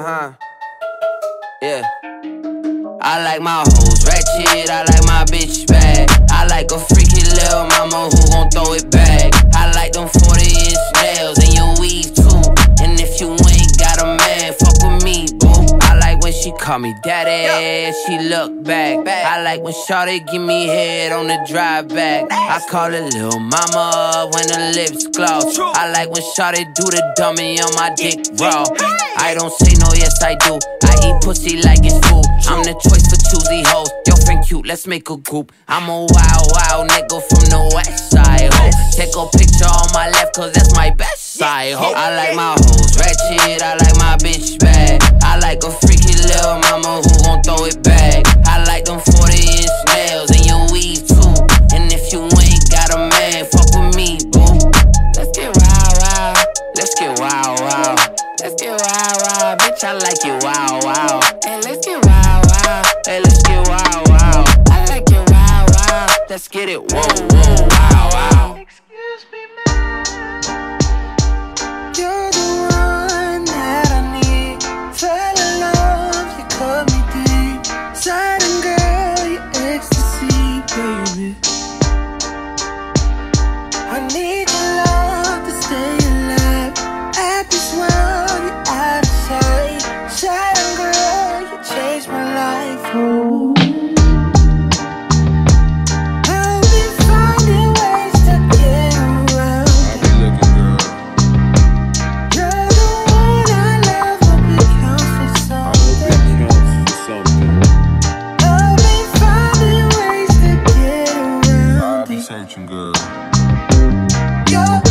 Uh huh. Yeah. I like my hoes ratchet, I like my bitch she call me daddy, she look back. I like when Shawty give me head on the drive back. I call it little mama when the lips gloss. I like when Shawty do the dummy on my dick raw. I don't say no, yes I do. I eat pussy like it's food. I'm the choice for choosy hoes. Your friend cute, let's make a group. I'm a wild, wild nigga from the west side, ho. Take a picture on my left, cause that's my best side, ho. I like my hoes ratchet, I like my bitch back. I like them 40 inch nails and your weave too. And if you ain't got a man, fuck with me, boo. Let's get wild, wild. Let's get wild, wild. Let's get wild, wild. Bitch, I like it wild, wild. Hey, let's get wild, wild. Hey, let's get wild, wild. I like it wild, wild. Let's get it, whoa. searching girl. Yeah.